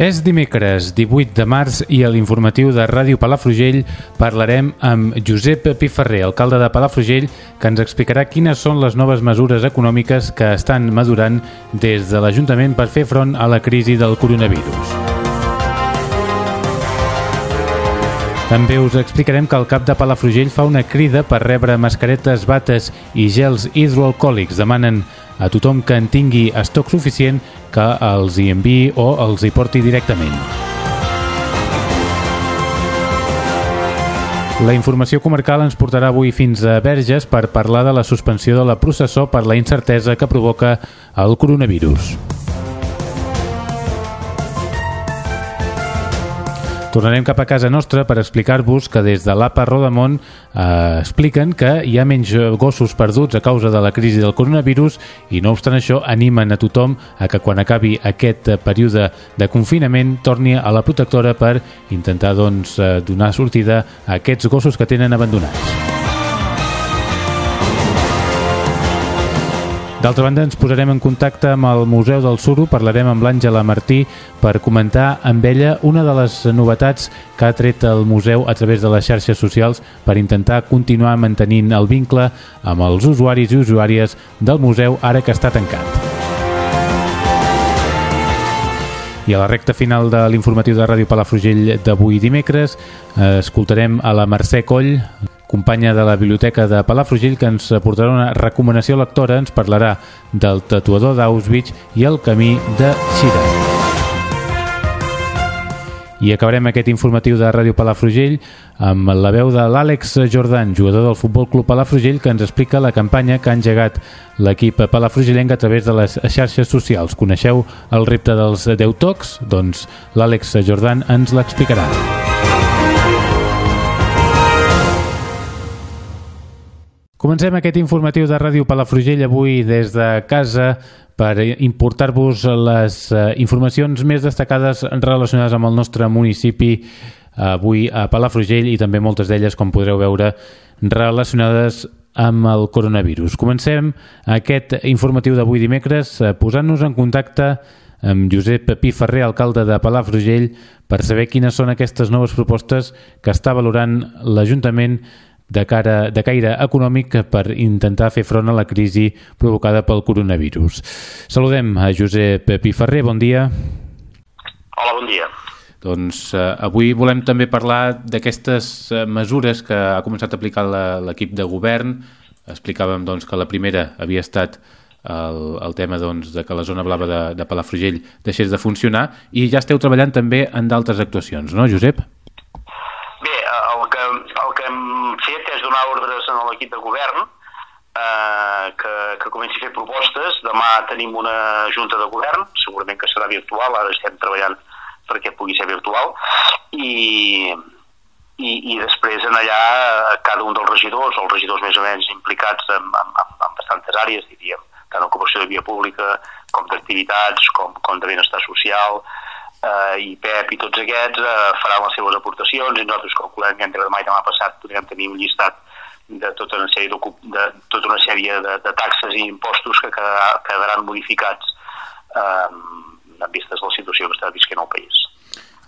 És dimecres 18 de març i a l'informatiu de Ràdio Palafrugell parlarem amb Josep Piferrer, alcalde de Palafrugell, que ens explicarà quines són les noves mesures econòmiques que estan madurant des de l'Ajuntament per fer front a la crisi del coronavirus. També us explicarem que el cap de Palafrugell fa una crida per rebre mascaretes, bates i gels hidroalcohòlics. Demanen a tothom que en tingui estoc suficient que els hi enviï o els hi porti directament. La informació comarcal ens portarà avui fins a Verges per parlar de la suspensió de la processó per la incertesa que provoca el coronavirus. Tornarem cap a casa nostra per explicar-vos que des de l'APA Rodamont eh, expliquen que hi ha menys gossos perduts a causa de la crisi del coronavirus i no obstant això animen a tothom a que quan acabi aquest període de confinament torni a la protectora per intentar doncs, eh, donar sortida a aquests gossos que tenen abandonats. D'altra banda, ens posarem en contacte amb el Museu del Suro, parlarem amb l'Àngela Martí per comentar amb ella una de les novetats que ha tret el museu a través de les xarxes socials per intentar continuar mantenint el vincle amb els usuaris i usuàries del museu ara que està tancat. I a la recta final de l'informatiu de Ràdio Palafrugell d'avui dimecres eh, escoltarem a la Mercè Coll, companya de la Biblioteca de Palafrugell, que ens aportarà una recomanació lectora, ens parlarà del tatuador d'Auschwitz i el camí de Xira. I acabarem aquest informatiu de Ràdio Palafrugell amb la veu de l'Àlex Jordan, jugador del Futbol Club Palafrugell, que ens explica la campanya que ha engegat l'equip palafrugellenc a través de les xarxes socials. Coneixeu el repte dels 10 tocs? Doncs l'Àlex Jordan ens l'explicarà. Comencem aquest informatiu de Ràdio Palafrugell avui des de casa per importar-vos les eh, informacions més destacades relacionades amb el nostre municipi avui a Palafrugell i també moltes d'elles, com podreu veure, relacionades amb el coronavirus. Comencem aquest informatiu d'avui dimecres eh, posant-nos en contacte amb Josep Pi Ferrer, alcalde de Palafrugell, per saber quines són aquestes noves propostes que està valorant l'Ajuntament de, cara, de caire econòmic per intentar fer front a la crisi provocada pel coronavirus. Saludem a Josep Piferrer, bon dia. Hola, bon dia. Doncs eh, avui volem també parlar d'aquestes eh, mesures que ha començat a aplicar l'equip de govern. Explicàvem doncs, que la primera havia estat el, el tema doncs, de que la zona blava de, de Palafrugell deixés de funcionar i ja esteu treballant també en d'altres actuacions, no, Josep? donar ordres en l'equip de govern eh, que, que comenci a fer propostes. Demà tenim una junta de govern, segurament que serà virtual, ara estem treballant perquè pugui ser virtual, i, i, i després en allà cada un dels regidors, els regidors més o menys implicats en, en, en, en bastantes àrees, diríem, tant ocupació de via pública com d'activitats, com, com de benestar social, eh, i Pep i tots aquests eh, faran les seves aportacions i nosaltres calculem que entre demà i demà passat podrem tenir un llistat de tota una sèrie, de, tota una sèrie de, de taxes i impostos que quedaran modificats eh, en vistes de la situació que està visquent el país.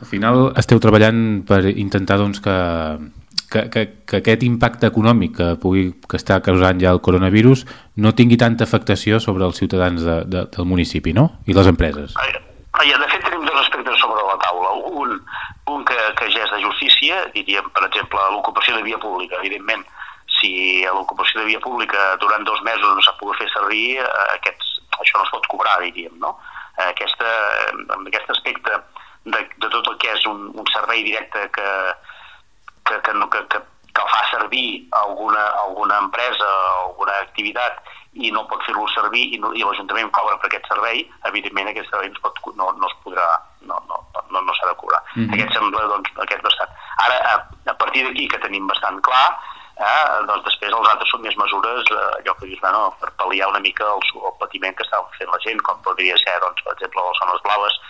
Al final esteu treballant per intentar doncs, que, que, que, que aquest impacte econòmic que, pugui, que està causant ja el coronavirus no tingui tanta afectació sobre els ciutadans de, de, del municipi no? i les empreses. Ja, de fet, tenim dos aspectes sobre la taula. Un, un que, que ja és de justícia, diríem, per exemple, l'ocupació de via pública. Evidentment, si a l'ocupació de via pública durant dos mesos no s'ha pogut fer servir, eh, aquests, això no es pot cobrar, diríem, no? Eh, aquesta, amb aquest aspecte de, de tot el que és un, un servei directe que, que, que, que, que, que que fa servir alguna, alguna empresa o alguna activitat i no pot fer-lo servir i, no, i l'Ajuntament cobra per aquest servei, evidentment aquest servei no, es, pot, no, no es podrà, no, no, no, no s'ha de cobrar. Mm -hmm. Aquest sembla, doncs, aquest bastant. Ara, a, a partir d'aquí, que tenim bastant clar, eh, doncs després els altres són més mesures, eh, allò que dius, bueno, per pal·liar una mica el, el patiment que estava fent la gent, com podria ser, doncs, per exemple, les zones blaves,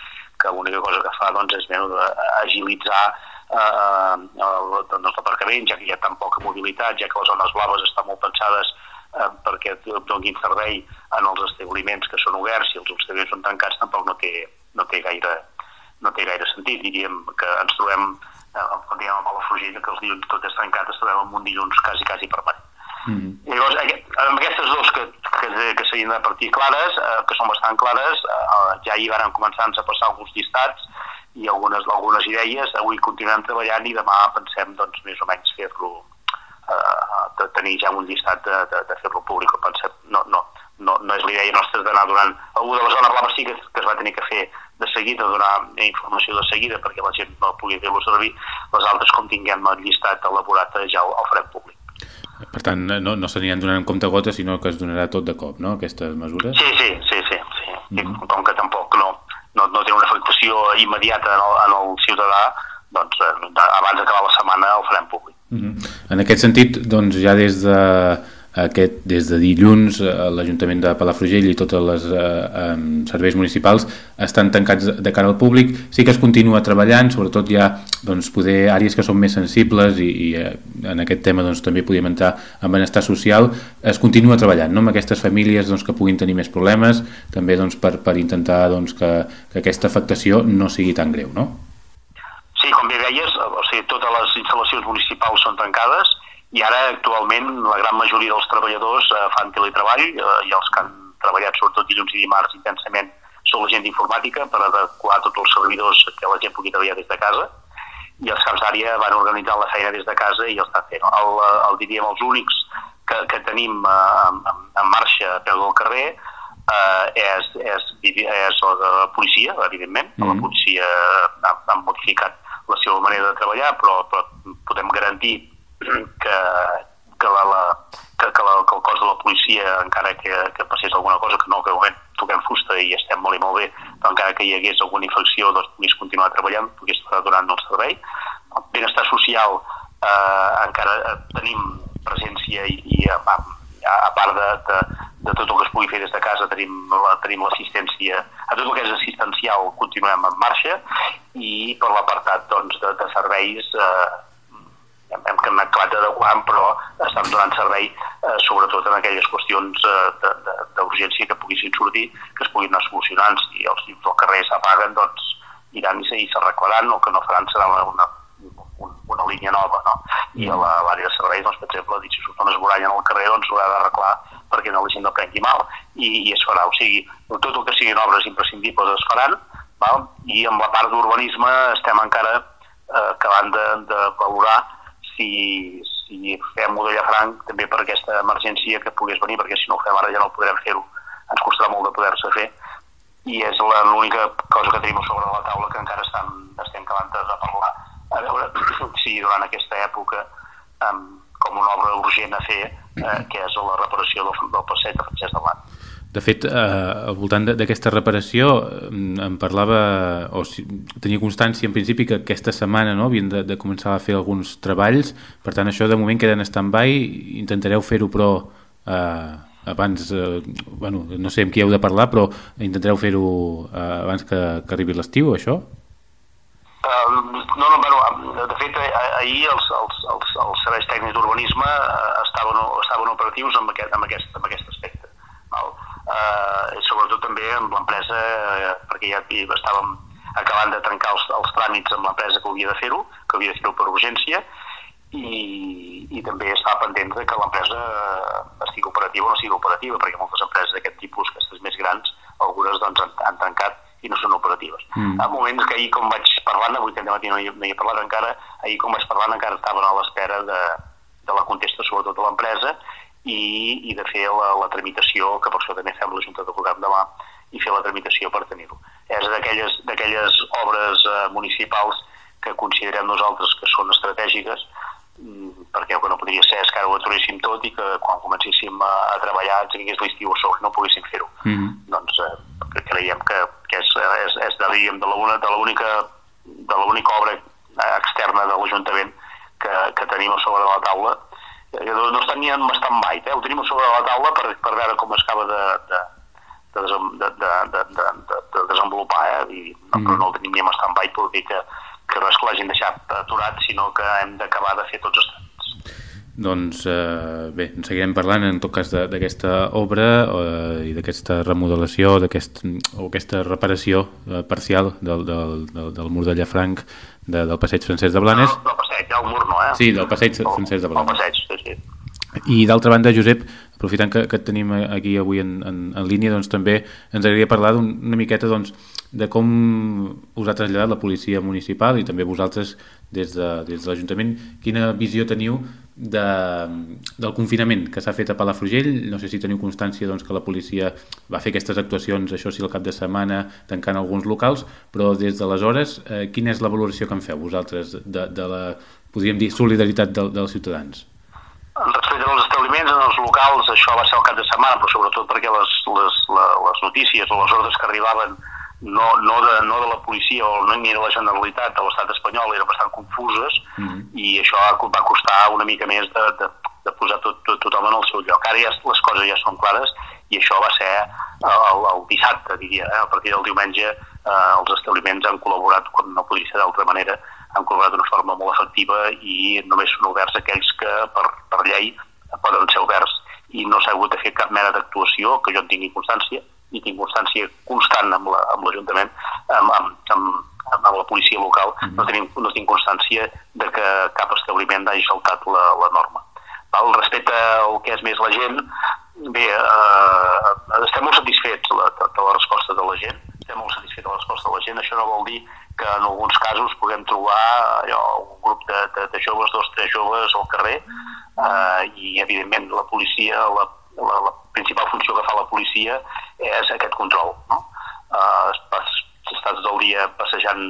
que l'única cosa que fa doncs, és bueno, agilitzar eh, el, doncs, l'aparcament, ja que hi ha tan poca mobilitat, ja que les zones blaves estan molt pensades eh, perquè donin servei en els establiments que són oberts i els establiments són tancats tampoc no té, no té, gaire, no té gaire sentit. Diríem que ens trobem, eh, quan diem a Palafrugell, que els dilluns tot és tancat, ens trobem amb un dilluns quasi, quasi permanent. Mm -hmm. Llavors, amb aquestes dues que, que, que s'havien de partir clares, eh, que són bastant clares, eh, ja hi van començar a passar alguns llistats i algunes, algunes idees, avui continuem treballant i demà pensem doncs, més o menys fer-lo eh, de tenir ja un llistat de, de, de fer-lo públic. Pensem, no, no, no, no és l'idea nostra d'anar donant... Algú de la zona blava sí que, que es va tenir que fer de seguida, donar informació de seguida perquè la gent no pugui fer-lo servir. Les altres, com tinguem el llistat elaborat, ja el, el farem públic. Per tant, no, no s'aniran donant en compte gota, sinó que es donarà tot de cop, no?, aquestes mesures? Sí, sí, sí, sí. sí. Mm -hmm. Com que tampoc no, no, no té una afectació immediata en el, en el ciutadà, doncs eh, abans d'acabar la setmana el farem públic. Mm -hmm. En aquest sentit, doncs ja des de aquest, des de dilluns eh, l'Ajuntament de Palafrugell i tots els eh, serveis municipals estan tancats de cara al públic sí que es continua treballant, sobretot hi ha doncs, poder àrees que són més sensibles i, i eh, en aquest tema doncs, també podíem entrar en benestar social es continua treballant no? amb aquestes famílies doncs, que puguin tenir més problemes també doncs, per, per intentar doncs, que, que aquesta afectació no sigui tan greu no? Sí, com bé deies, o sigui, totes les instal·lacions municipals són tancades i ara actualment la gran majoria dels treballadors eh, fan teletreball eh, i els que han treballat sobretot dilluns i dimarts intensament són la gent d'informàtica per adequar tots els servidors que la gent pugui treballar des de casa i els caps d'àrea van organitzar la feina des de casa i el estan fent. El, el diríem els únics que, que tenim eh, en, en marxa a peu del carrer eh, és, és, és la policia, evidentment. Mm -hmm. La policia ha, ha modificat la seva manera de treballar, però, però podem garantir que, que, la, la, que, que, la, que el cos de la policia, encara que, que passés alguna cosa, que no, que moment toquem fusta i estem molt i molt bé, però encara que hi hagués alguna infecció, doncs pogués continuar treballant, pogués estar donant el servei. El benestar social eh, encara eh, tenim presència i, i a, a, a part de, de, de tot el que es pugui fer des de casa tenim la, tenim l'assistència a tot el que és assistencial continuem en marxa i per l'apartat doncs, de, de serveis eh, hem, acabat d'adequant, però estem donant servei eh, sobretot en aquelles qüestions eh, d'urgència que poguessin sortir, que es puguin anar solucionant. Si els llums del carrer s'apaguen, doncs iran i s'arreglaran, el que no faran serà una, una, una, línia nova. No? I a l'àrea de serveis, doncs, per exemple, si surt una esboranya al carrer, doncs s'haurà d'arreglar perquè no la gent no prengui mal i, i es farà. O sigui, tot el que siguin obres imprescindibles es faran val? i amb la part d'urbanisme estem encara eh, acabant de, de valorar si, si fem ho de Llafranc també per aquesta emergència que pogués venir, perquè si no ho fem ara ja no podrem fer-ho, ens costarà molt de poder-se fer. I és l'única cosa que tenim sobre la taula que encara estem, estem acabant de parlar. A veure si durant aquesta època um, com una obra urgent a fer eh, que és la reparació del, del passeig de Francesc de Blanc de fet, eh, al voltant d'aquesta reparació em parlava, o si, tenia constància en principi que aquesta setmana no, havien de, de començar a fer alguns treballs, per tant això de moment queda en stand-by, intentareu fer-ho però eh, abans, eh, bueno, no sé amb qui heu de parlar, però intentareu fer-ho eh, abans que, que arribi l'estiu, això? No, no, bueno, de fet, ahir els, els, els, els serveis tècnics d'urbanisme estaven, estaven operatius amb aquest, amb aquest, amb aquest aspecte. Val? Eh, sobretot també amb l'empresa, eh, perquè ja estàvem acabant de trencar els, els tràmits amb l'empresa que havia de fer-ho, que havia de fer-ho per urgència, i, i també està pendent de que l'empresa estigui operativa o no sigui operativa, perquè moltes empreses d'aquest tipus, aquestes més grans, algunes doncs, han, han tancat i no són operatives. Mm. En moments que ahir, com vaig parlant, avui també matí no hi, no hi he parlat encara, ahir, com vaig parlant, encara estaven a l'espera de, de la contesta, sobretot a l'empresa, i, i de fer la, la tramitació, que per això també fem la Junta de Govern demà, i fer la tramitació per tenir-ho. És d'aquelles obres eh, municipals que considerem nosaltres que són estratègiques mm, per perquè el que no podria ser és que ara ho aturéssim tot i que quan comencéssim a, a treballar ens vingués l'estiu a sobre, no poguéssim fer-ho. Mm -hmm. Doncs eh, creiem que, que és, és, és de, de l'única de l'única obra externa de l'Ajuntament que, que tenim a sobre de la taula no, no estan ni en stand-by, eh? ho tenim sobre la taula per, per veure com acaba de, de, de, de, de, de, de, de desenvolupar, eh? I, no, mm. però no el tenim ni en stand-by, dir que, que no és que l'hagin deixat aturat, sinó que hem d'acabar de fer tots els doncs eh, bé, en seguirem parlant en tot cas d'aquesta obra eh, i d'aquesta remodelació aquest, o aquesta reparació eh, parcial del, del, del, del mur de Llafranc de, del passeig francès de Blanes. No, del passeig, el mur no, eh? Sí, del passeig francès de Blanes. Passeig, sí, sí. I d'altra banda, Josep, aprofitant que, que et tenim aquí avui en, en, en línia, doncs també ens agradaria parlar una miqueta doncs, de com us ha traslladat la policia municipal i també vosaltres des de, des de l'Ajuntament, quina visió teniu de, del confinament que s'ha fet a Palafrugell, no sé si teniu constància doncs, que la policia va fer aquestes actuacions, això sí, el cap de setmana, tancant alguns locals, però des d'aleshores, eh, quina és la valoració que en feu vosaltres de, de la, podríem dir, solidaritat de, dels ciutadans? Respecte als establiments, en els locals, això va ser el cap de setmana, però sobretot perquè les, les, les notícies o les ordres que arribaven no, no, de, no de la policia o no, ni de la Generalitat de l'estat espanyol eren bastant confuses mm -hmm. i això va costar una mica més de, de, de posar tot, tot, tothom en el seu lloc. Ara ja les coses ja són clares i això va ser el, el dissabte, diria. Eh? A partir del diumenge eh, els establiments han col·laborat, com no podria ser d'altra manera, han col·laborat d'una forma molt efectiva i només són oberts aquells que per, per llei poden ser oberts i no s'ha hagut de fer cap mena d'actuació que jo en tingui constància i tinc constància constant amb l'Ajuntament, la, amb, amb, amb, amb la policia local, no, tenim, no tinc constància de que cap establiment hagi saltat la, la norma. Val? Respecte al que és més la gent, bé, eh, estem molt satisfets de la, de la resposta de la gent, estem molt satisfets de la resposta de la gent, això no vol dir que en alguns casos puguem trobar allò, un grup de, de, de joves, dos, tres joves al carrer eh, i evidentment la policia, la, la, la principal funció que fa la policia és aquest control. No? Eh, estàs, estàs del dia passejant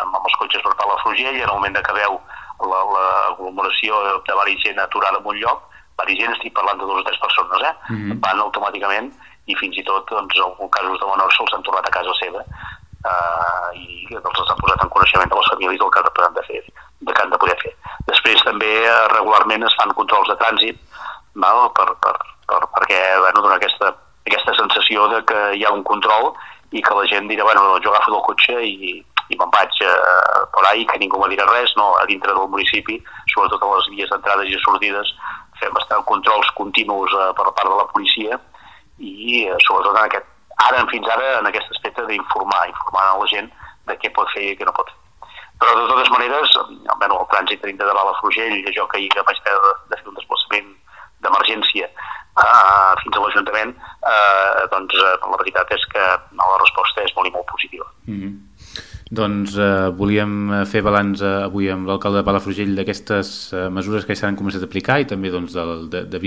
amb, amb els cotxes per Palafrugell i en el moment que veu l'aglomeració la, de varia gent aturada en un lloc, varia gent, estic parlant de dues o tres persones, eh? Mm -hmm. van automàticament i fins i tot doncs, en casos de menors se'ls han tornat a casa seva eh, i els ha posat en coneixement de les famílies del que han de fer, de que han de poder fer. Després també eh, regularment es fan controls de trànsit val? Per, per, per, perquè bueno, dona aquesta, aquesta sensació de que hi ha un control i que la gent dirà, bueno, jo agafo del cotxe i, i me'n vaig eh, per ahí, que ningú me dirà res, no, a dintre del municipi, sobretot a les vies d'entrades i sortides, fem bastant controls continus eh, per part de la policia i eh, sobretot en aquest ara, fins ara, en aquest aspecte d'informar, informar a la gent de què pot fer i què no pot fer. Però de totes maneres, bueno, el trànsit tenim de a la Frugell, jo que ahir vaig haver de fer un desplaçament d'emergència uh, fins a l'Ajuntament, uh, doncs uh, la veritat és que la resposta és molt i molt positiva. Mm -hmm. Doncs eh, volíem fer balanç eh, avui amb l'alcalde de Palafrugell d'aquestes eh, mesures que s'han començat a aplicar i també doncs, de, de, de, de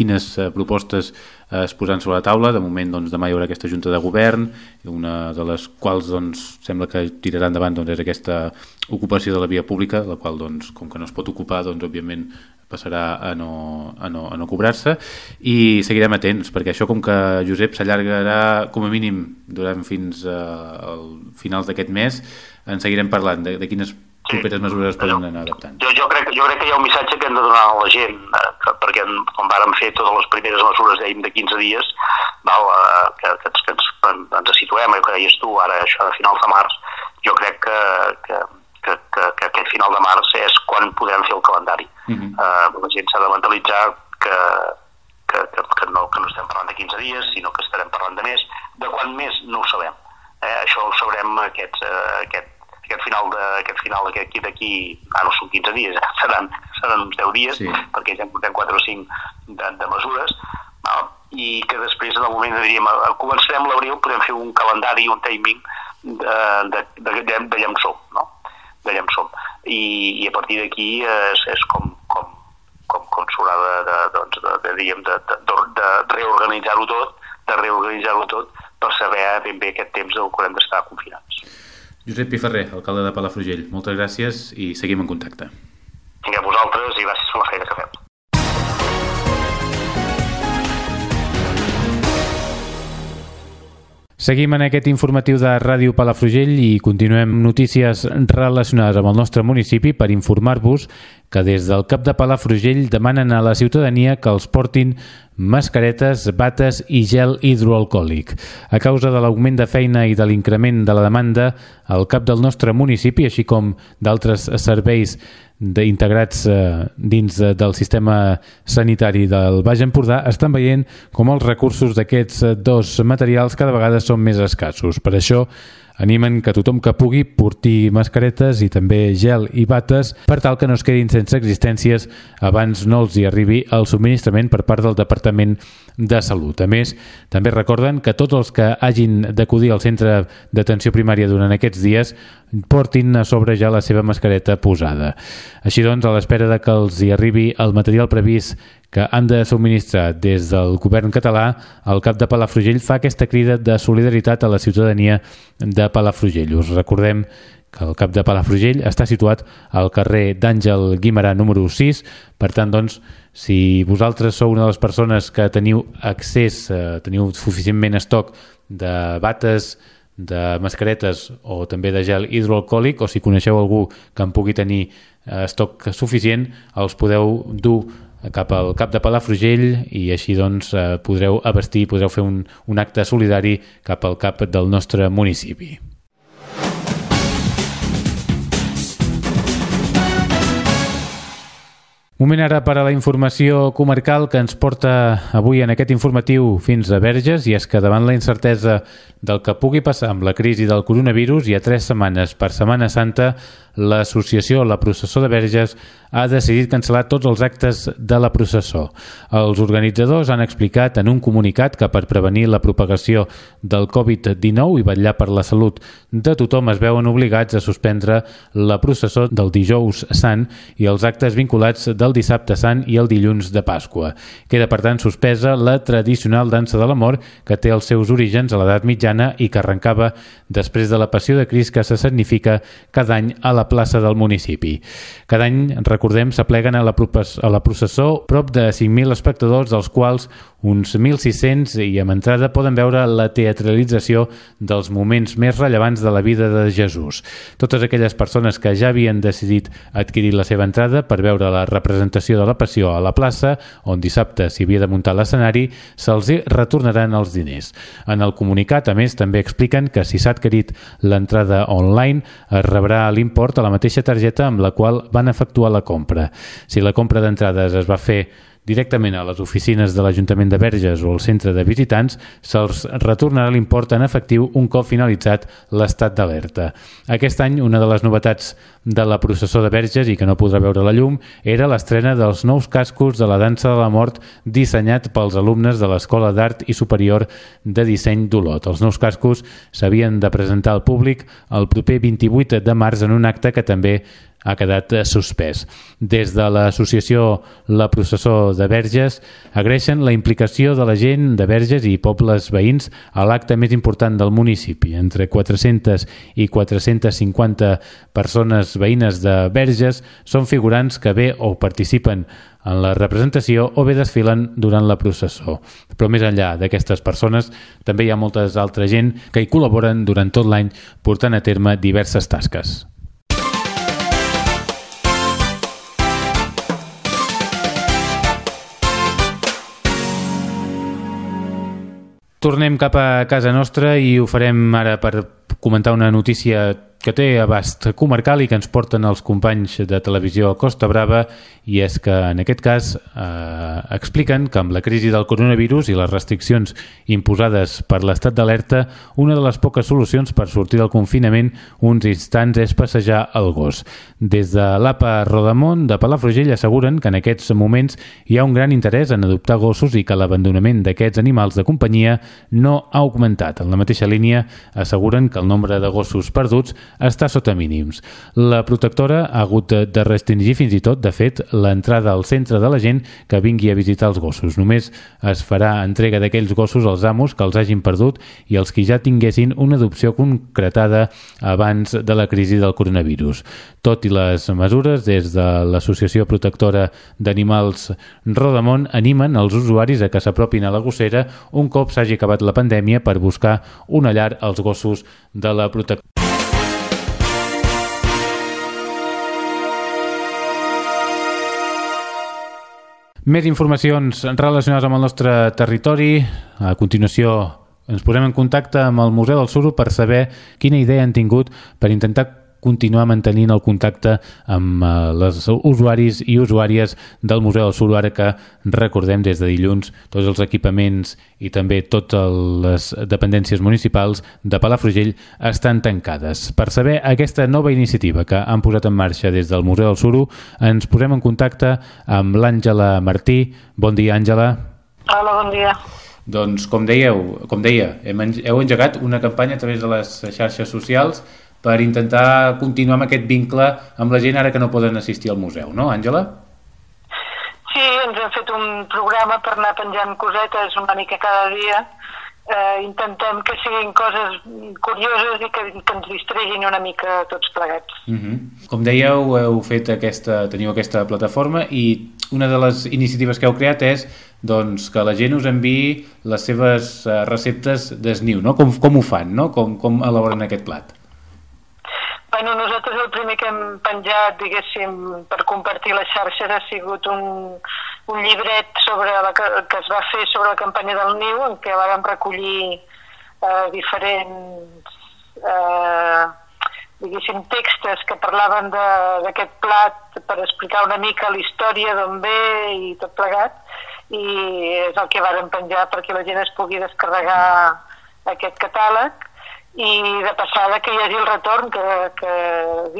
quines eh, propostes eh, es posaran sobre la taula. De moment, doncs, demà hi haurà aquesta Junta de Govern, una de les quals doncs, sembla que tirarà endavant doncs, és aquesta ocupació de la via pública, la qual, doncs, com que no es pot ocupar, doncs, òbviament passarà a no, a no, a no cobrar-se i seguirem atents perquè això com que Josep s'allargarà com a mínim durant fins eh, al finals d'aquest mes en seguirem parlant de, de quines properes mesures es poden anar adaptant? Jo, jo, crec, jo crec que hi ha un missatge que hem de donar a la gent, eh, que, perquè quan vàrem fer totes les primeres mesures dèiem de 15 dies, val, eh, que, que, que ens, ens situem, que deies tu, ara això de finals de març, jo crec que, que, que, que, que aquest final de març és quan podem fer el calendari. Uh -huh. eh, la gent s'ha de mentalitzar que, que, que, que, no, que no estem parlant de 15 dies, sinó que estarem parlant de més. De quan més no ho sabem. Eh, això ho sabrem aquest, eh, aquest aquest final de, aquest final d'aquí d'aquí, ah, no són 15 dies, eh? seran, seran uns 10 dies, sí. perquè ja en portem 4 o 5 de, de mesures, no? i que després en el moment diríem, començarem l'abril, podem fer un calendari, un timing de, de, de, de, de llençó, no? de llençó. I, i a partir d'aquí és, és com, com, com, com s'haurà de, de, doncs, de, de, de, de, de, de reorganitzar-ho tot, de reorganitzar-ho tot per saber ben bé aquest temps què haurem d'estar confinats. Josep Piferrer, alcalde de Palafrugell, moltes gràcies i seguim en contacte. Vinga, vosaltres i gràcies per la feina que feu. Seguim en aquest informatiu de Ràdio Palafrugell i continuem notícies relacionades amb el nostre municipi per informar-vos que des del cap de Palafrugell demanen a la ciutadania que els portin mascaretes, bates i gel hidroalcohòlic. A causa de l'augment de feina i de l'increment de la demanda, el cap del nostre municipi, així com d'altres serveis integrats eh, dins del sistema sanitari del Baix Empordà estan veient com els recursos d'aquests eh, dos materials cada vegada són més escassos. Per això animen que tothom que pugui porti mascaretes i també gel i bates per tal que no es quedin sense existències abans no els hi arribi el subministrament per part del Departament de Salut. A més, també recorden que tots els que hagin d'acudir al centre d'atenció primària durant aquests dies portin a sobre ja la seva mascareta posada. Així doncs, a l'espera de que els hi arribi el material previst que han de subministrar des del govern català, el cap de Palafrugell fa aquesta crida de solidaritat a la ciutadania de Palafrugell. Us recordem que el cap de Palafrugell està situat al carrer d'Àngel Guimarà número 6, per tant, doncs, si vosaltres sou una de les persones que teniu accés, eh, teniu suficientment estoc de bates, de mascaretes o també de gel hidroalcohòlic o si coneixeu algú que en pugui tenir eh, estoc suficient, els podeu dur cap al cap de Palafrugell i així doncs eh, podreu abastir, podreu fer un, un acte solidari cap al cap del nostre municipi. Moment ara per a la informació comarcal que ens porta avui en aquest informatiu fins a Verges i és que davant la incertesa del que pugui passar amb la crisi del coronavirus i a tres setmanes per Setmana Santa l'associació La Processó de Verges ha decidit cancel·lar tots els actes de la processó. Els organitzadors han explicat en un comunicat que per prevenir la propagació del Covid-19 i vetllar per la salut de tothom es veuen obligats a suspendre la processó del dijous sant i els actes vinculats del dissabte sant i el dilluns de Pasqua. Queda, per tant, suspesa la tradicional dansa de l'amor que té els seus orígens a l'edat mitjana i que arrencava després de la passió de Crist que se significa cada any a la plaça del municipi. Cada any, recordem, s'apleguen a, la a la processó prop de 5.000 espectadors, dels quals uns 1.600 i amb entrada poden veure la teatralització dels moments més rellevants de la vida de Jesús. Totes aquelles persones que ja havien decidit adquirir la seva entrada per veure la representació de la Passió a la plaça, on dissabte s'hi havia de muntar l'escenari, se'ls retornaran els diners. En el comunicat, a més, també expliquen que si s'ha adquirit l'entrada online, es rebrà l'import a la mateixa targeta amb la qual van efectuar la compra. Si la compra d'entrades es va fer directament a les oficines de l'Ajuntament de Verges o al centre de visitants, se'ls retornarà l'import en efectiu un cop finalitzat l'estat d'alerta. Aquest any, una de les novetats de la processó de Verges i que no podrà veure la llum era l'estrena dels nous cascos de la dansa de la mort dissenyat pels alumnes de l'Escola d'Art i Superior de Disseny d'Olot. Els nous cascos s'havien de presentar al públic el proper 28 de març en un acte que també ha quedat eh, suspès. Des de l'associació La Processó de Verges agraeixen la implicació de la gent de Verges i pobles veïns a l'acte més important del municipi. Entre 400 i 450 persones veïnes de Verges són figurants que bé o participen en la representació o bé desfilen durant la processó. Però més enllà d'aquestes persones, també hi ha moltes altra gent que hi col·laboren durant tot l'any portant a terme diverses tasques. Tornem cap a casa nostra i ho farem ara per comentar una notícia que té abast comarcal i que ens porten els companys de televisió Costa Brava i és que en aquest cas eh, expliquen que amb la crisi del coronavirus i les restriccions imposades per l'estat d'alerta, una de les poques solucions per sortir del confinament uns instants és passejar el gos. Des de l'APA Rodamont de Palafrugell asseguren que en aquests moments hi ha un gran interès en adoptar gossos i que l'abandonament d'aquests animals de companyia no ha augmentat. En la mateixa línia asseguren que el nombre de gossos perduts està sota mínims. La protectora ha hagut de restringir fins i tot, de fet, l'entrada al centre de la gent que vingui a visitar els gossos. Només es farà entrega d'aquells gossos als amos que els hagin perdut i els que ja tinguessin una adopció concretada abans de la crisi del coronavirus. Tot i les mesures, des de l'Associació Protectora d'Animals Rodamont animen els usuaris a que s'apropin a la gossera un cop s'hagi acabat la pandèmia per buscar una llar als gossos de la protectora. Més informacions relacionades amb el nostre territori. A continuació ens posem en contacte amb el Museu del Suro per saber quina idea han tingut per intentar continuar mantenint el contacte amb eh, les usuaris i usuàries del Museu del Suro, ara que recordem des de dilluns tots els equipaments i també totes les dependències municipals de Palafrugell estan tancades. Per saber aquesta nova iniciativa que han posat en marxa des del Museu del Suro, ens posem en contacte amb l'Àngela Martí. Bon dia, Àngela. Hola, bon dia. Doncs, com dèieu, com deia, hem, heu engegat una campanya a través de les xarxes socials per intentar continuar amb aquest vincle amb la gent ara que no poden assistir al museu, no, Àngela? Sí, ens hem fet un programa per anar penjant cosetes una mica cada dia. Eh, intentem que siguin coses curioses i que, que ens distreguin una mica tots plegats. Uh mhm. -huh. Com dèieu, heu fet aquesta, teniu aquesta plataforma i una de les iniciatives que heu creat és doncs, que la gent us enviï les seves uh, receptes d'esniu, no? Com, com ho fan, no? Com, com elaboren aquest plat? Bueno, nosaltres el primer que hem penjat, diguéssim, per compartir les xarxes ha sigut un, un llibret sobre la, que, que es va fer sobre la campanya del niu, en què vam recollir eh, diferents eh, diguéssim, textos que parlaven d'aquest plat per explicar una mica la història d'on ve i tot plegat, i és el que varen penjar perquè la gent es pugui descarregar aquest catàleg i de passada que hi hagi el retorn, que, que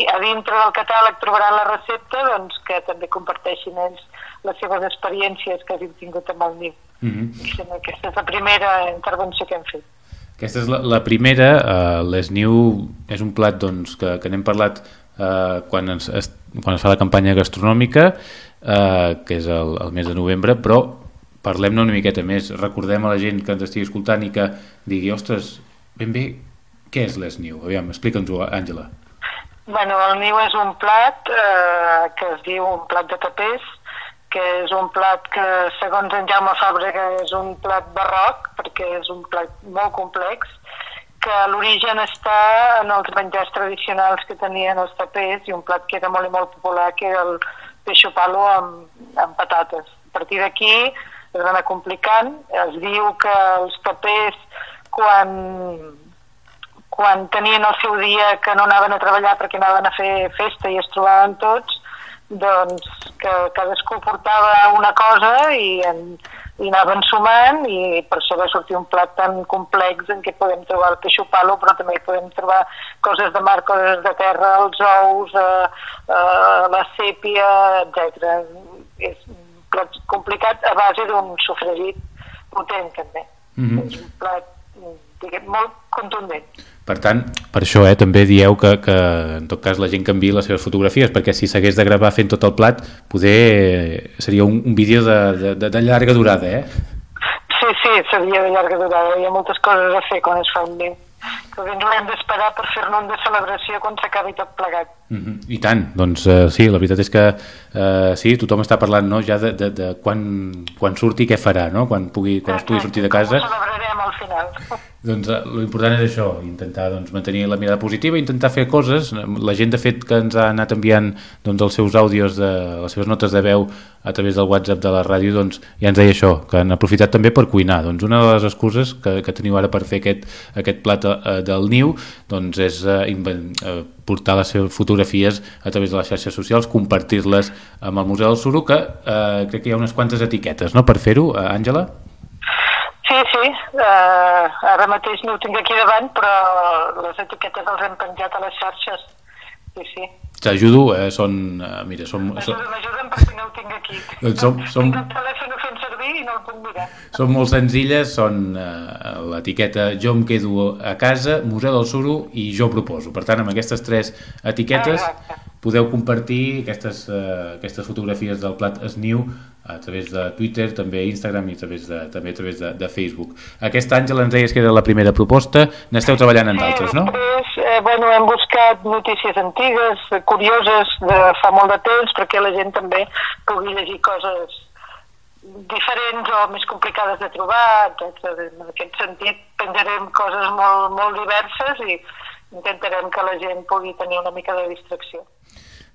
a dintre del catàleg trobaran la recepta, doncs que també comparteixin ells les seves experiències que hagin tingut amb el niu. Mm -hmm. Aquesta és la primera intervenció que hem fet. Aquesta és la, la primera, uh, l'esniu és un plat doncs, que, que n'hem parlat uh, quan, ens, es, quan es fa la campanya gastronòmica, uh, que és el, el mes de novembre, però parlem-ne una miqueta més, recordem a la gent que ens estigui escoltant i que digui, ostres, ben bé, què és l'esniu? Aviam, explica'ns-ho, Àngela. Bueno, el niu és un plat eh, que es diu un plat de tapers, que és un plat que, segons en Jaume Fàbrega, és un plat barroc, perquè és un plat molt complex, que l'origen està en els menjars tradicionals que tenien els tapers i un plat que era molt i molt popular, que era el peixo palo amb, amb patates. A partir d'aquí es va anar complicant. Es diu que els tapers, quan quan tenien el seu dia que no anaven a treballar perquè anaven a fer festa i es trobaven tots, doncs que cadascú portava una cosa i, en, i anaven sumant i per això va sortir un plat tan complex en què podem trobar el peixo palo però també podem trobar coses de mar, coses de terra, els ous, eh, eh, la sèpia, etc. És un plat complicat a base d'un sofregit potent també. Mm -hmm. És un plat diguem, molt contundent. Per tant, per això eh, també dieu que, que en tot cas la gent canvi les seves fotografies, perquè si s'hagués de gravar fent tot el plat, poder seria un, un vídeo de, de, de, de llarga durada, eh? Sí, sí, seria de llarga durada. Hi ha moltes coses a fer quan es fa un vídeo que ens hem d'esperar per fer-ne un de celebració quan s'acabi tot plegat. Mm -hmm. I tant, doncs uh, sí, la veritat és que uh, sí, tothom està parlant no, ja de, de, de quan, quan surti què farà, no? quan, pugui, quan es pugui sortir de casa. Ho celebrarem al final. Doncs uh, l'important és això, intentar doncs, mantenir la mirada positiva, intentar fer coses. La gent, de fet, que ens ha anat enviant doncs, els seus àudios, de, les seves notes de veu a través del WhatsApp de la ràdio, doncs, ja ens deia això, que han aprofitat també per cuinar. Doncs una de les excuses que, que teniu ara per fer aquest, aquest plat eh, del niu doncs és eh, eh, portar les seves fotografies a través de les xarxes socials, compartir-les amb el Museu del Suro, que eh, crec que hi ha unes quantes etiquetes no? per fer-ho, eh, Àngela? Sí, sí, uh, ara mateix no ho tinc aquí davant, però les etiquetes les hem penjat a les xarxes, sí, sí. T'ajudo, eh, són... Uh, mira, som... M'ajuden perquè no ho tinc aquí. Doncs som, som... Tinc el telèfon fent servir i no el puc mirar. Són molt senzilles, són uh, l'etiqueta jo em quedo a casa, Museu del Suro i jo proposo. Per tant, amb aquestes tres etiquetes Exacte. podeu compartir aquestes, uh, aquestes fotografies del plat esniu a través de Twitter, també a Instagram i a través de, també a través de, de Facebook. Aquest Àngel ens deies que era la primera proposta, n'esteu treballant en d'altres, no? Eh, bueno, hem buscat notícies antigues, curioses, de fa molt de temps, perquè la gent també pugui llegir coses diferents o més complicades de trobar, etc. En aquest sentit penjarem coses molt, molt diverses i intentarem que la gent pugui tenir una mica de distracció.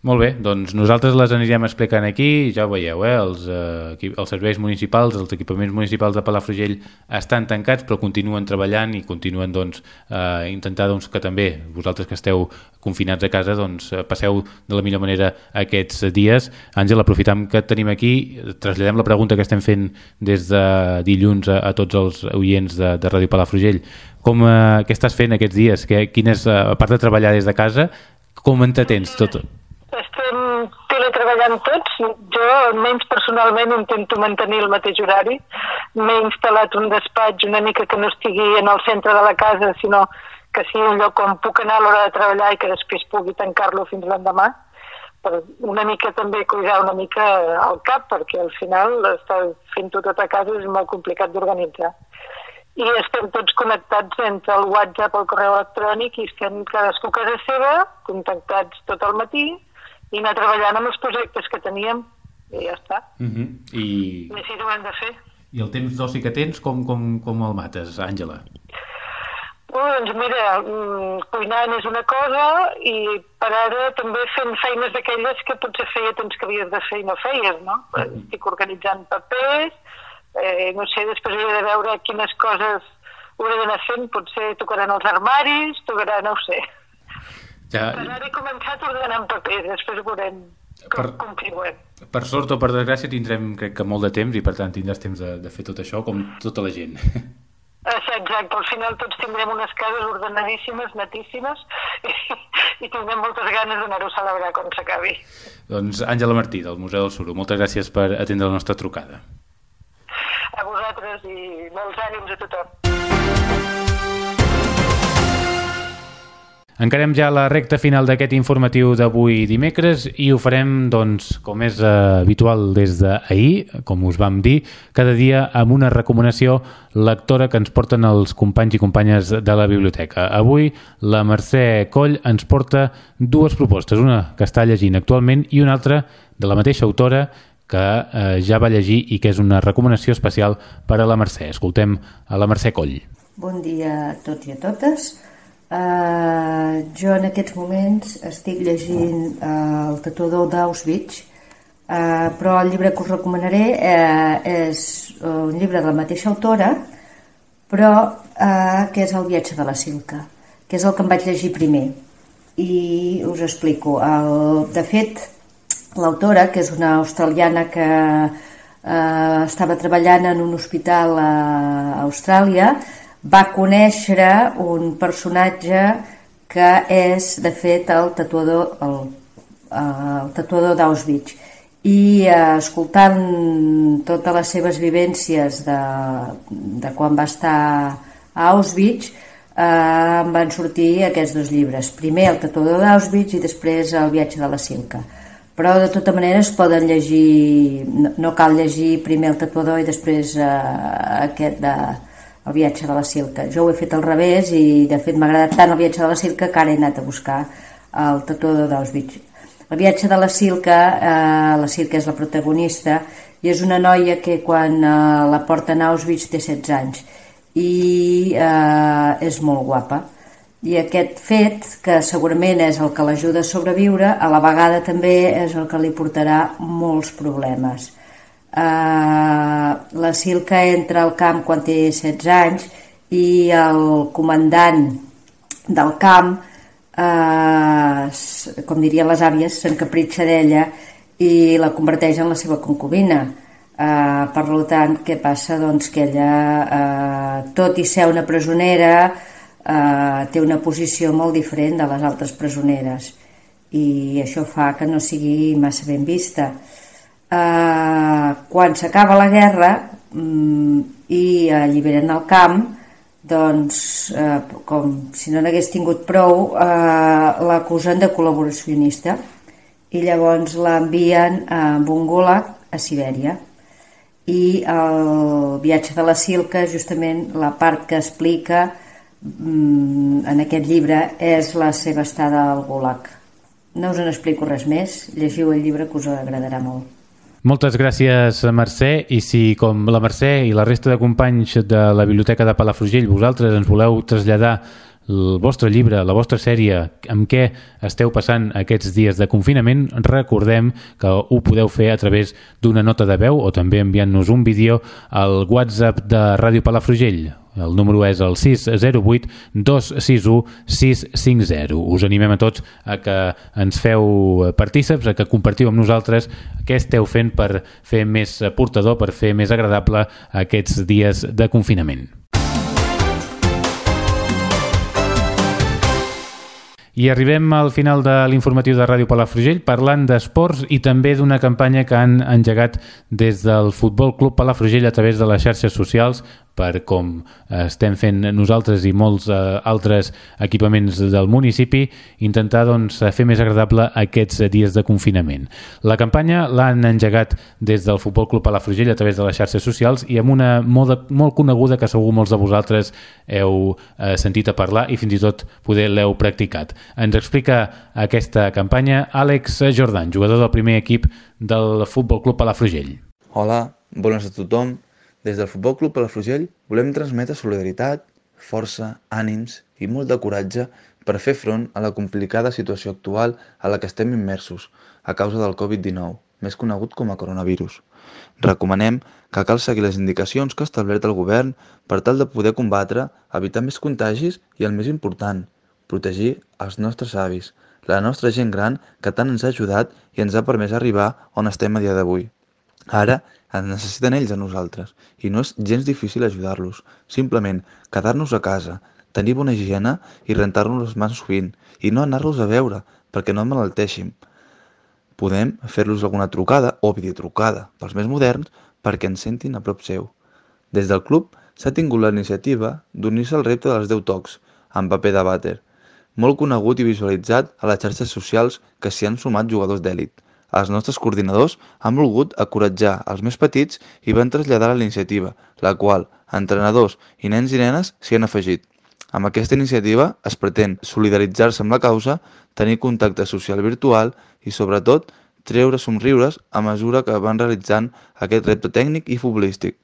Molt bé, doncs nosaltres les anirem explicant aquí, ja ho veieu, eh? els, eh, els serveis municipals, els equipaments municipals de Palafrugell estan tancats però continuen treballant i continuen doncs, eh, intentar doncs, que també vosaltres que esteu confinats a casa doncs, eh, passeu de la millor manera aquests dies. Àngel, aprofitam que tenim aquí, traslladem la pregunta que estem fent des de dilluns a, a tots els oients de, de Ràdio Palafrugell. Com, eh, què estàs fent aquests dies? Que, quines, eh, a part de treballar des de casa, com entretens tot? Teletreballant tots. Jo, almenys personalment, intento mantenir el mateix horari. M'he instal·lat un despatx una mica que no estigui en el centre de la casa, sinó que sigui un lloc on puc anar a l'hora de treballar i que després pugui tancar-lo fins l'endemà per una mica també cuidar una mica el cap, perquè al final estar fent-ho tot a casa és molt complicat d'organitzar. I estem tots connectats entre el WhatsApp, el correu electrònic, i estem cadascú a casa seva, contactats tot el matí, i anar treballant amb els projectes que teníem i ja està. Uh mhm. -huh. I... I així ho hem de fer. I el temps d'oci que tens, com, com, com el mates, Àngela? Doncs mira, mm, cuinant és una cosa i per ara també fent feines d'aquelles que potser feia temps que havies de fer i no feies, no? Uh -huh. Estic organitzant papers, eh, no sé, després he de veure quines coses hauré d'anar fent, potser tocaran els armaris, tocarà, no ho sé. Ja... Ara he començat ordenant paper, després veurem com per, continuem. Per sort o per desgràcia tindrem, crec que, molt de temps i per tant tindràs temps de, de fer tot això com tota la gent. Exacte, al final tots tindrem unes cases ordenadíssimes, netíssimes i, i tindrem moltes ganes d'anar-ho a celebrar quan s'acabi. Doncs Àngela Martí, del Museu del Suro, moltes gràcies per atendre la nostra trucada. A vosaltres i molts ànims a tothom. Encarem ja la recta final d'aquest informatiu d'avui dimecres i ho farem, doncs, com és eh, habitual des d'ahir, com us vam dir, cada dia amb una recomanació lectora que ens porten els companys i companyes de la biblioteca. Avui la Mercè Coll ens porta dues propostes, una que està llegint actualment i una altra de la mateixa autora que eh, ja va llegir i que és una recomanació especial per a la Mercè. Escoltem a la Mercè Coll. Bon dia a tots i a totes. Uh, jo en aquests moments estic llegint uh, El tatuador d'Auschwitz, uh, però el llibre que us recomanaré uh, és un llibre de la mateixa autora, però uh, que és El viatge de la Silca, que és el que em vaig llegir primer. I us explico. El, de fet, l'autora, que és una australiana que uh, estava treballant en un hospital a Austràlia, va conèixer un personatge que és, de fet, el tatuador, el, el tatuador d'Auschwitz. I eh, escoltant totes les seves vivències de, de quan va estar a Auschwitz, eh, em van sortir aquests dos llibres. Primer el tatuador d'Auschwitz i després el viatge de la Silca. Però de tota manera es poden llegir, no, no cal llegir primer el tatuador i després eh, aquest de, el viatge de la Silca. Jo ho he fet al revés i de fet m'ha agradat tant el viatge de la Silca que ara he anat a buscar el tatuador d'Auschwitz. El viatge de la Silca, eh, la Silca és la protagonista i és una noia que quan eh, la porten a Auschwitz té 16 anys i eh, és molt guapa. I aquest fet, que segurament és el que l'ajuda a sobreviure, a la vegada també és el que li portarà molts problemes eh, la Silca entra al camp quan té 16 anys i el comandant del camp, eh, com dirien les àvies, s'encapritxa d'ella i la converteix en la seva concubina. Eh, per tant, què passa? Doncs que ella, eh, tot i ser una presonera, eh, té una posició molt diferent de les altres presoneres i això fa que no sigui massa ben vista eh, quan s'acaba la guerra mm, i alliberen el camp doncs, eh, com si no n'hagués tingut prou, eh, l'acusen de col·laboracionista i llavors l'envien amb un gulag a Sibèria i el viatge de la Silca, justament la part que explica mm, en aquest llibre és la seva estada al Gulag. No us en explico res més, llegiu el llibre que us agradarà molt. Moltes gràcies, Mercè, i si com la Mercè i la resta de companys de la Biblioteca de Palafrugell vosaltres ens voleu traslladar el vostre llibre, la vostra sèrie, amb què esteu passant aquests dies de confinament, recordem que ho podeu fer a través d'una nota de veu o també enviant-nos un vídeo al WhatsApp de Ràdio Palafrugell. El número és el 608 261 650. Us animem a tots a que ens feu partíceps, a que compartiu amb nosaltres què esteu fent per fer més portador, per fer més agradable aquests dies de confinament. I arribem al final de l'informatiu de Ràdio Palafrugell parlant d'esports i també d'una campanya que han engegat des del Futbol Club Palafrugell a través de les xarxes socials per com estem fent nosaltres i molts eh, altres equipaments del municipi, intentar doncs, fer més agradable aquests dies de confinament. La campanya l'han engegat des del Futbol Club Palafrugell a través de les xarxes socials i amb una molt, molt coneguda que segur molts de vosaltres heu eh, sentit a parlar i fins i tot poder l'heu practicat. Ens explica aquesta campanya Àlex Jordan, jugador del primer equip del Futbol Club Palafrugell. Hola, bones a tothom. Des del Futbol Club Palafrugell volem transmetre solidaritat, força, ànims i molt de coratge per fer front a la complicada situació actual a la que estem immersos a causa del Covid-19, més conegut com a coronavirus. Recomanem que cal seguir les indicacions que ha establert el govern per tal de poder combatre, evitar més contagis i, el més important, protegir els nostres avis, la nostra gent gran que tant ens ha ajudat i ens ha permès arribar on estem a dia d'avui. Ara ens necessiten ells a nosaltres i no és gens difícil ajudar-los. Simplement quedar-nos a casa, tenir bona higiene i rentar-nos les mans sovint i no anar-los a veure perquè no malalteixin. Podem fer-los alguna trucada o videotrucada pels més moderns perquè ens sentin a prop seu. Des del club s'ha tingut la iniciativa d'unir-se al repte dels 10 tocs amb paper de vàter, molt conegut i visualitzat a les xarxes socials que s'hi han sumat jugadors d'èlit. Els nostres coordinadors han volgut encoratjar els més petits i van traslladar la iniciativa, la qual entrenadors i nens i nenes s'hi han afegit. Amb aquesta iniciativa es pretén solidaritzar-se amb la causa, tenir contacte social virtual i, sobretot, treure somriures a mesura que van realitzant aquest repte tècnic i futbolístic.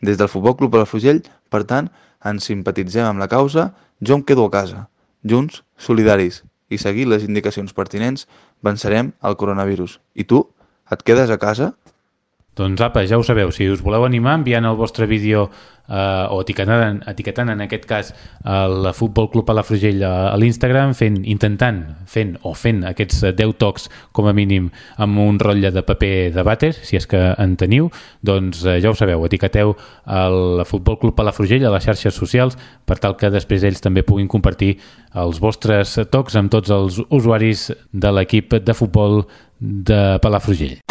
Des del Futbol Club Palafrugell, per tant, ens simpatitzem amb la causa, jo em quedo a casa. Junts, solidaris i seguir les indicacions pertinents, vencerem el coronavirus. I tu? Et quedes a casa? Doncs apa, ja ho sabeu, si us voleu animar enviant el vostre vídeo eh, o etiquetant, etiquetant en aquest cas el Futbol Club Palafrugell a, a l'Instagram fent, intentant, fent o fent aquests 10 tocs com a mínim amb un rotlle de paper de vàter, si és que en teniu, doncs eh, ja ho sabeu, etiqueteu el Futbol Club Palafrugell a les xarxes socials per tal que després ells també puguin compartir els vostres tocs amb tots els usuaris de l'equip de futbol de Palafrugell.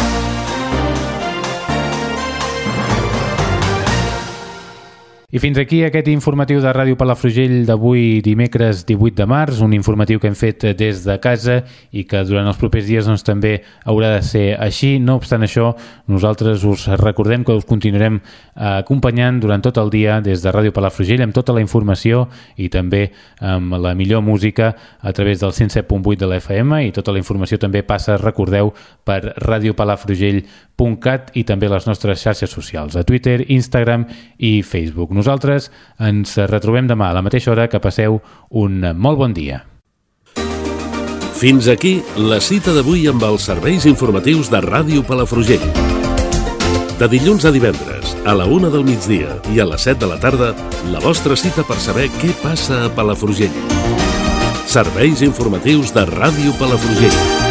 I fins aquí aquest informatiu de Ràdio Palafrugell d'avui dimecres 18 de març, un informatiu que hem fet des de casa i que durant els propers dies doncs, també haurà de ser així. No obstant això, nosaltres us recordem que us continuarem acompanyant durant tot el dia des de Ràdio Palafrugell amb tota la informació i també amb la millor música a través del 107.8 de la FM i tota la informació també passa, recordeu, per radiopalafrugell.cat i també les nostres xarxes socials, a Twitter, Instagram i Facebook. Nosaltres ens retrobem demà a la mateixa hora que passeu un molt bon dia. Fins aquí la cita d'avui amb els serveis informatius de Ràdio Palafrugell. De dilluns a divendres, a la una del migdia i a les 7 de la tarda, la vostra cita per saber què passa a Palafrugell. Serveis informatius de Ràdio Palafrugell.